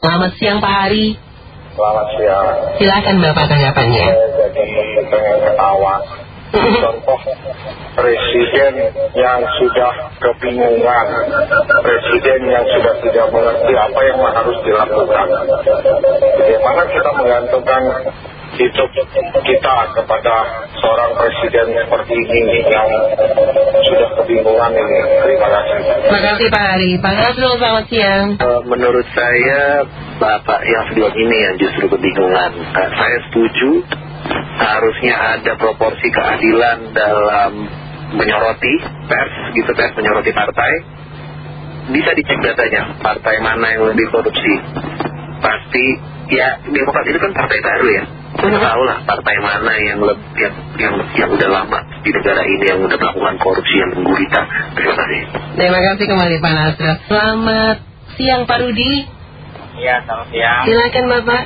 Selamat siang Pak Hari. Selamat siang. Silakan Bapak tanggapannya. Saya jadi pengen ketawa. Contoh presiden yang sudah kebingungan, presiden yang sudah tidak mengerti apa yang harus dilakukan. Bagaimana kita menggantungkan hidup kita kepada seorang presiden seperti ini yang sudah kebingungan ini. Terima kasih. Pak Hari. Pak Nasrul selamat siang. Eh, Menurut saya Bapak yang sedang ini yang justru kebingungan Eh, Saya setuju Harusnya ada proporsi keadilan dalam menyoroti pers gitu pers menyoroti partai Bisa dicek datanya Partai mana yang lebih korupsi Pasti ya Demokrat itu kan partai baru ya Kita tahu lah partai mana yang, lebih, yang, yang, yang udah lama di negara ini Yang udah melakukan korupsi yang menggurita Terima kasih Terima kasih kembali Pak Nasrul. Selamat siang Pak Rudi. Iya, selamat siang. Silakan Bapak.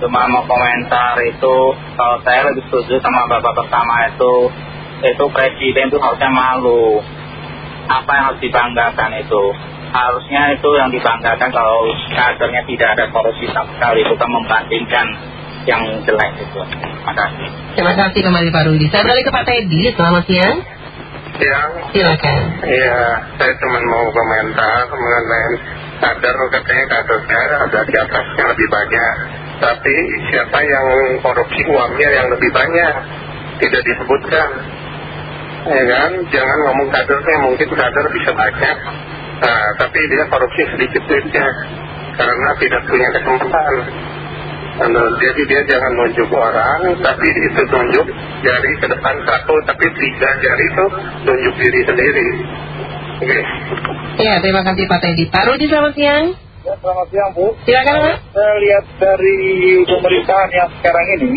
Cuma mau komentar itu, kalau saya lebih setuju sama bapak pertama itu, itu presiden itu harusnya malu. Apa yang harus dibanggakan itu? Harusnya itu yang dibanggakan kalau kadernya tidak ada korupsi sama sekali, bukan membandingkan yang jelek itu. Terima kasih. Terima kasih kembali Pak Rudi. Saya balik ke Pak Teddy. Selamat siang. Siang. Silakan. Iya, saya cuma mau komentar mengenai kader katanya kadernya ada di atasnya lebih banyak. Tapi siapa yang korupsi uangnya yang lebih banyak tidak disebutkan. Ya kan, jangan ngomong kadernya mungkin kader bisa banyak. Nah, tapi dia korupsi sedikit duitnya karena tidak punya kesempatan. Jadi dia jangan nunjuk orang, tapi itu tunjuk jari ke depan satu, tapi tiga jari itu tunjuk diri sendiri. Oke. Iya, terima kasih Pak Teddy. Pak Rudi selamat siang. Ya, selamat siang Bu. Silakan Pak. Saya lihat dari pemerintahan yang sekarang ini,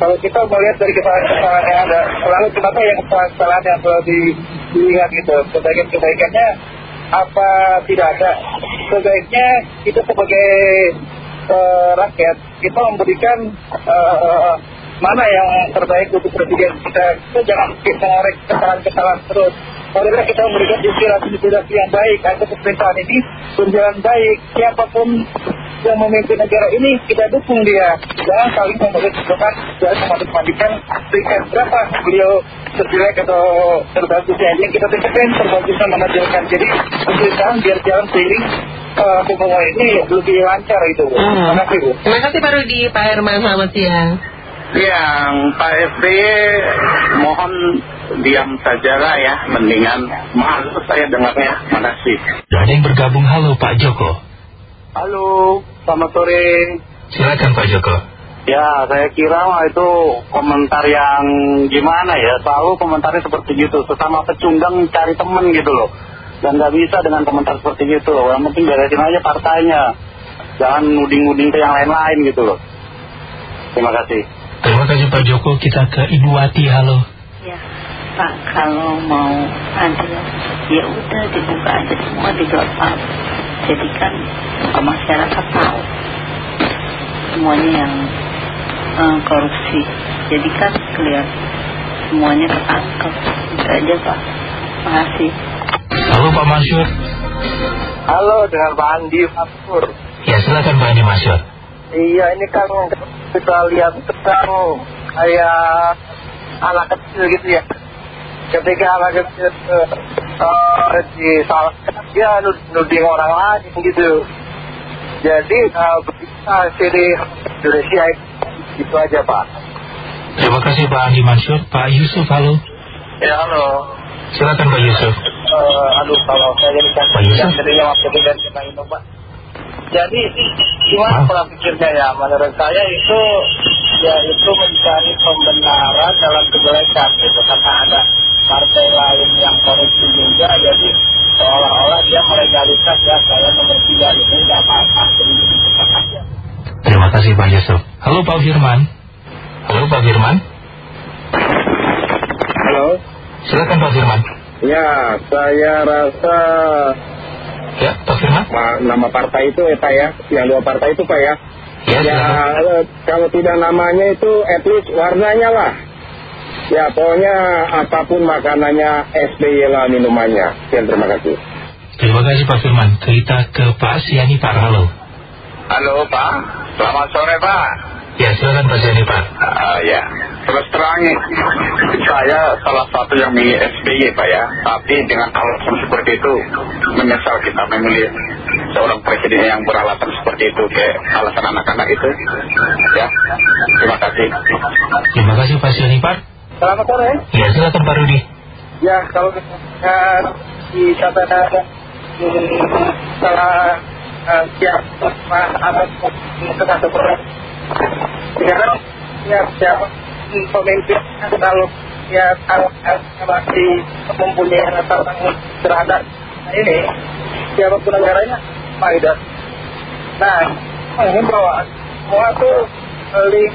kalau kita melihat dari kesalahan-kesalahan yang ada, lalu kenapa yang kesalahan yang selalu di- dilihat gitu, kebaikan-kebaikannya apa tidak ada? Sebaiknya kita sebagai eh, rakyat, kita memberikan eh, mana yang terbaik untuk presiden kita. Kita jangan kita mengorek kesalahan-kesalahan terus. Bagaimana kita memberikan inspirasi-inspirasi yang baik agar pemerintahan ini berjalan baik. Siapa pun yang memimpin negara ini kita dukung dia. Jangan saling memberikan jangan membandingkan peringkat berapa beliau terjelek atau terbagusnya. Yang kita pikirkan terbagusnya mana. Jadi pemerintahan biar jalan seiring uh, pembangunan ini lebih lancar itu. Bu. Terima kasih Bu. Terima kasih Pak Rudi. Pak Herman selamat siang. Yang Pak SBY mohon diam sajalah ya, mendingan malu saya dengarnya. Terima kasih. Dan yang bergabung halo Pak Joko. Halo, selamat sore. Silakan Pak Joko. Ya, saya kira itu komentar yang gimana ya, selalu komentarnya seperti gitu. Sesama pecundang cari temen gitu loh. Dan nggak bisa dengan komentar seperti gitu loh. Yang penting beresin aja partainya. Jangan nuding-nuding ke yang lain-lain gitu loh. Terima kasih. Terima kasih Pak Joko. Kita ke Ibu Wati halo. Ya, Pak, kalau mau adil, ya udah dibuka aja semua di gelap. Jadi kan ke masyarakat tahu semuanya yang eh, korupsi. Jadi kan kelihatan semuanya ketangkep. Itu aja Pak. Makasih. Halo Pak Masyur. Halo dengan Pak Andi Fatur. Ya silakan Pak Andi Masyur. Iya ini kan kita lihat tentang kayak anak kecil gitu ya. Ketika anak kecil uh, disalahkan dia nud- nuding orang lain gitu. Jadi uh, berita sini Indonesia itu itu aja Pak. Terima kasih Pak Andi Mansur. Pak Yusuf halo. Ya halo. Silakan Pak Yusuf. Eh, aduh kalau saya jadi kan Pak Yusuf? yang jadinya waktu kita itu Pak. Jadi gimana pola pikirnya ya? Menurut saya itu ya itu mencari pembenaran dalam kejelekan gitu karena ada partai lain yang korupsi juga jadi seolah-olah dia melegalitas ya saya nomor tiga ini nggak apa-apa jadi terima kasih. Terima kasih Pak Yusuf. Halo Pak Firman. Halo Pak Firman. Halo. Silakan Pak Firman. Ya, saya rasa Ya Pak Firman. nama partai itu ya Pak ya, yang dua partai itu Pak ya. Ya Ya, silakan. eh, kalau tidak namanya itu at least warnanya lah. Ya, pokoknya apa pun makanannya SBY lah minumannya. Sekian, terima kasih. Terima kasih Pak Firman. Kita ke Pak Siani Pak halo. Halo Pak, selamat sore Pak. Ya, silakan Pak Jani Pak. Ah, ya, terus terang saya salah satu yang milih SBY Pak ya, tapi dengan alasan seperti itu menyesal kita memilih seorang presiden yang beralasan seperti itu kayak alasan anak-anak itu. Ya, terima kasih. Terima kasih Pak Jani Pak. Selamat sore. Ya, silakan Pak Rudi. Ya, kalau misalkan di kata salah eh, siapa atas satu orang. Sekarang ya siapa pemimpin kalau ya kalau masih mempunyai rasa tanggung terhadap ini siapa pun negaranya Maidat. Nah, ini bahwa semua tuh saling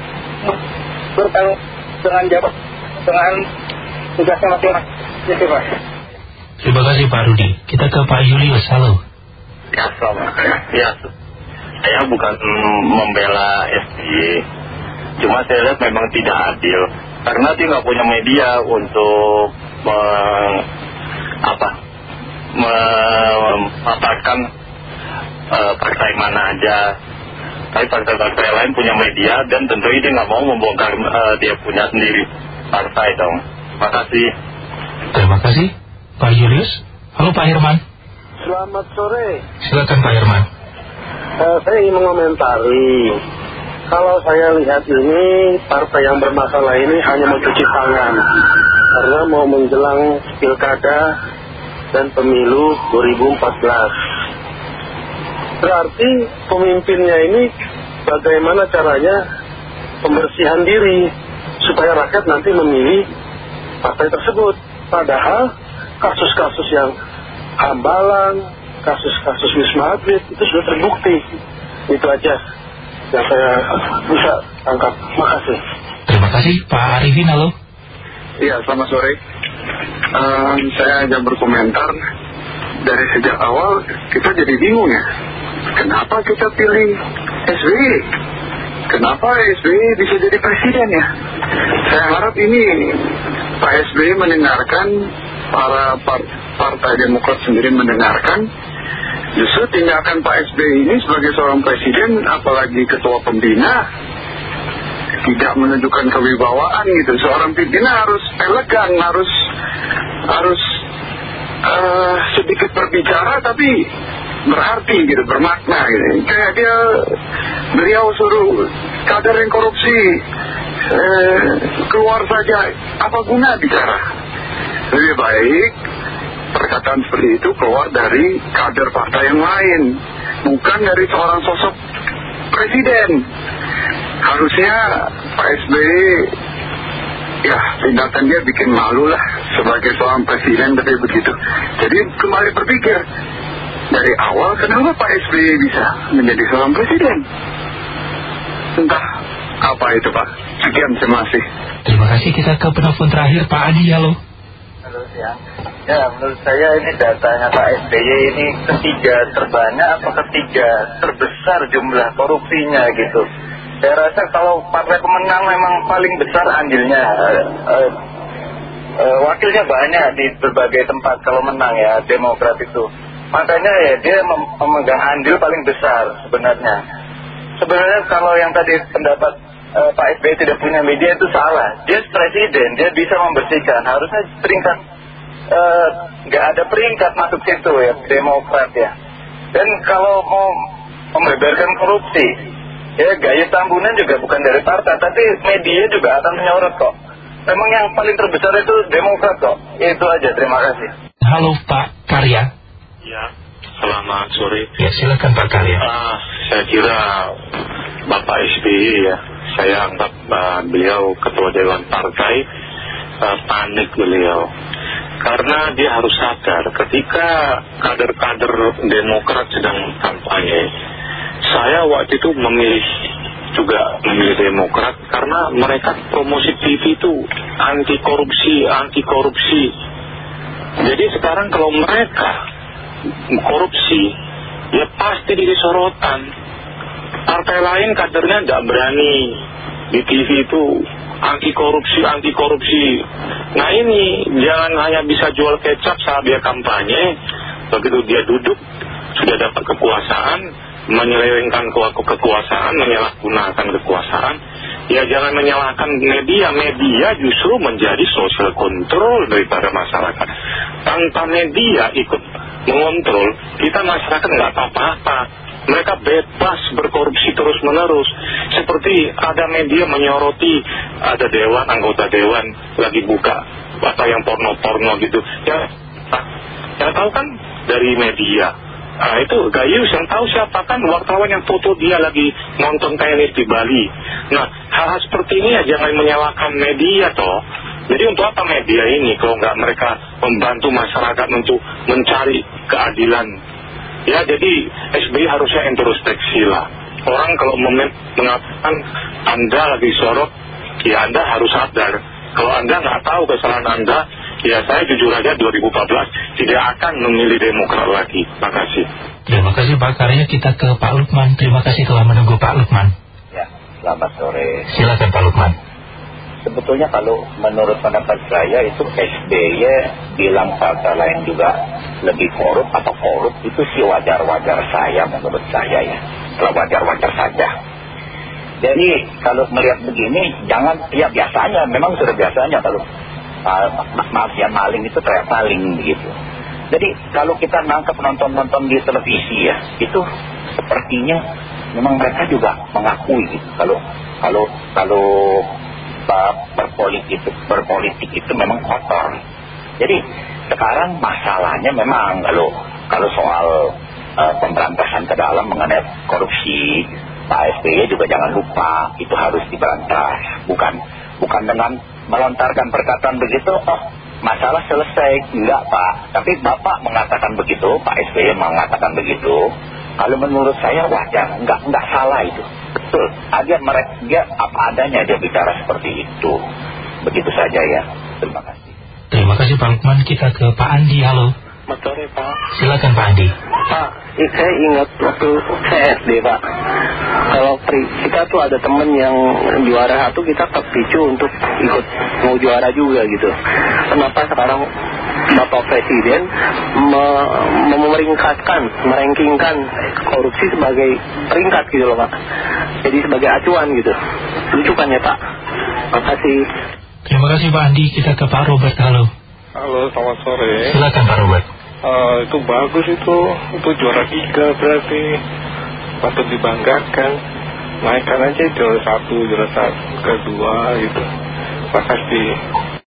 bertanggung dengan jawab dengan tugasnya masing-masing. Gitu, Pak. Terima kasih Pak Rudi. Kita ke Pak Julius, halo. Ya, selamat. Ya, saya bukan membela SBY, cuma saya lihat memang tidak adil. Karena dia nggak punya media untuk meng, apa, memaparkan eh, partai mana aja. Tapi partai-partai lain punya media dan tentunya dia nggak mau membongkar eh, dia punya sendiri partai dong. Terima kasih. Terima kasih Pak Julius. Halo Pak Herman. Selamat sore. Silakan Pak Herman. Eh, saya ingin mengomentari kalau saya lihat ini partai yang bermasalah ini hanya mencuci tangan. Karena mau menjelang pilkada dan pemilu 2014 berarti pemimpinnya ini bagaimana caranya pembersihan diri supaya rakyat nanti memilih partai tersebut? Padahal kasus-kasus yang hambalang kasus-kasus Wisma Atlet itu sudah terbukti. Itu aja yang saya bisa tangkap makasih Terima kasih Pak Arifin, halo. Iya, selamat sore. Saya hanya berkomentar dari sejak awal kita jadi bingung ya. Kenapa kita pilih SBY? Kenapa SBY bisa jadi presiden ya? Saya harap ini Pak SBY mendengarkan para par- partai Demokrat sendiri mendengarkan justru tindakan Pak SBY ini sebagai seorang presiden apalagi ketua pembina tidak menunjukkan kewibawaan gitu. Seorang pimpinan harus elegan, harus harus eh, sedikit berbicara tapi berarti gitu, bermakna gitu. Kayak dia beliau suruh kader yang korupsi eh, keluar saja, apa guna bicara? Lebih baik perkataan seperti itu keluar dari kader partai yang lain, bukan dari seorang sosok presiden. Harusnya Pak SBY ya tindakan dia bikin malu lah sebagai seorang presiden tapi begitu. Jadi kembali berpikir dari awal kenapa Pak SBY bisa menjadi seorang presiden? Entah apa itu Pak. Sekian terima kasih. Terima kasih. Kita ke penelpon terakhir Pak Adi, halo. Siang. Ya menurut saya ini datanya Pak SBY ini ketiga terbanyak apa ketiga terbesar jumlah korupsinya gitu. Saya rasa kalau partai pemenang memang paling besar andilnya. Eh, eh, wakilnya banyak di berbagai tempat kalau menang ya Demokrat itu. Makanya ya dia mem- memegang andil paling besar sebenarnya. Sebenarnya kalau yang tadi pendapat eh, Pak SBY tidak punya media itu salah. Dia presiden, dia bisa membersihkan. Harusnya peringkat eh, nggak ada peringkat masuk situ ya Demokrat ya. Dan kalau mau membeberkan korupsi, ya gaya tambunan juga bukan dari partai, tapi media juga akan menyorot kok. Memang yang paling terbesar itu Demokrat kok. Itu aja. Terima kasih. Halo Pak Karya. ya selamat sore Ya, silakan Pak Karya. Ah, saya kira Bapak SBY ya, saya anggap ah, beliau ketua dewan partai ah, panik beliau. Karena dia harus sadar ketika kader-kader Demokrat sedang kampanye, saya waktu itu memilih juga memilih Demokrat karena mereka promosi TV itu anti korupsi, anti korupsi. Jadi sekarang kalau mereka korupsi, ya pasti jadi sorotan. Partai lain kadernya tidak berani di TV itu anti korupsi, anti korupsi. Nah ini jangan hanya bisa jual kecap saat dia kampanye, begitu dia duduk sudah dapat kekuasaan, menyelewengkan ke kekuasaan, menyalahgunakan kekuasaan, ya jangan menyalahkan media. Media justru menjadi social control daripada masyarakat. Tanpa media ikut mengontrol, kita masyarakat nggak apa-apa. Mereka bebas berkorupsi terus-menerus. Seperti ada media menyoroti, ada dewan, anggota dewan lagi buka apa yang porno-porno gitu. Ya, yang tahu kan dari media. Nah itu Gayus yang tahu siapa kan wartawan yang foto dia lagi nonton tenis di Bali. Nah hal-hal seperti ini ya jangan menyalahkan media toh. Jadi untuk apa media ini kalau nggak mereka membantu masyarakat untuk mencari keadilan? Ya jadi SBY harusnya introspeksi lah. Orang kalau mengatakan Anda lagi sorot, ya Anda harus sadar. Kalau Anda nggak tahu kesalahan Anda, ya saya jujur aja 2014 tidak akan memilih Demokrat lagi. Terima kasih. Terima kasih Pak Karya. Kita ke Pak Lukman. Terima kasih telah menunggu Pak Lukman. Ya, selamat sore. Silakan Pak Lukman. Sebetulnya kalau menurut pendapat saya itu SBY bilang partai lain juga lebih korup atau korup itu sih wajar-wajar saya menurut saya ya. Kalau wajar-wajar saja. Jadi kalau melihat begini jangan ya biasanya memang sudah biasanya kalau uh, mafia maling itu kayak maling begitu. Jadi kalau kita nangkep nonton-nonton di televisi ya itu sepertinya memang mereka juga mengakui gitu. Kalau kalau kalau berpolitik itu, berpolitik itu memang kotor. Jadi sekarang masalahnya memang kalau kalau soal uh, pemberantasan ke dalam mengenai korupsi, Pak SBY juga jangan lupa itu harus diberantas. Bukan bukan dengan melontarkan perkataan begitu, oh masalah selesai. Enggak Pak, tapi Bapak mengatakan begitu, Pak SBY mengatakan begitu. Kalau menurut saya wajar, enggak, enggak salah itu. Betul, agar mereka dia apa adanya dia bicara seperti itu. Begitu saja ya. Terima kasih. Terima kasih Pak Lukman. Kita ke Pak Andi. Halo. Selamat Pak. Silakan Pak Andi. Pak, saya ingat waktu saya SD Pak. Kalau kita tuh ada temen yang juara satu kita terpicu untuk ikut mau juara juga gitu. Kenapa sekarang Bapak Presiden memeringkatkan, merankingkan korupsi sebagai peringkat gitu loh Pak. Jadi sebagai acuan gitu. Lucu kan ya Pak? Makasih. Terima kasih Pak Andi. Kita ke Pak Robert. Halo. Halo, selamat sore. Silakan Pak Robert. Uh, itu bagus itu, itu juara tiga berarti patut dibanggakan. Naikkan aja juara satu, juara satu, kedua gitu. Makasih.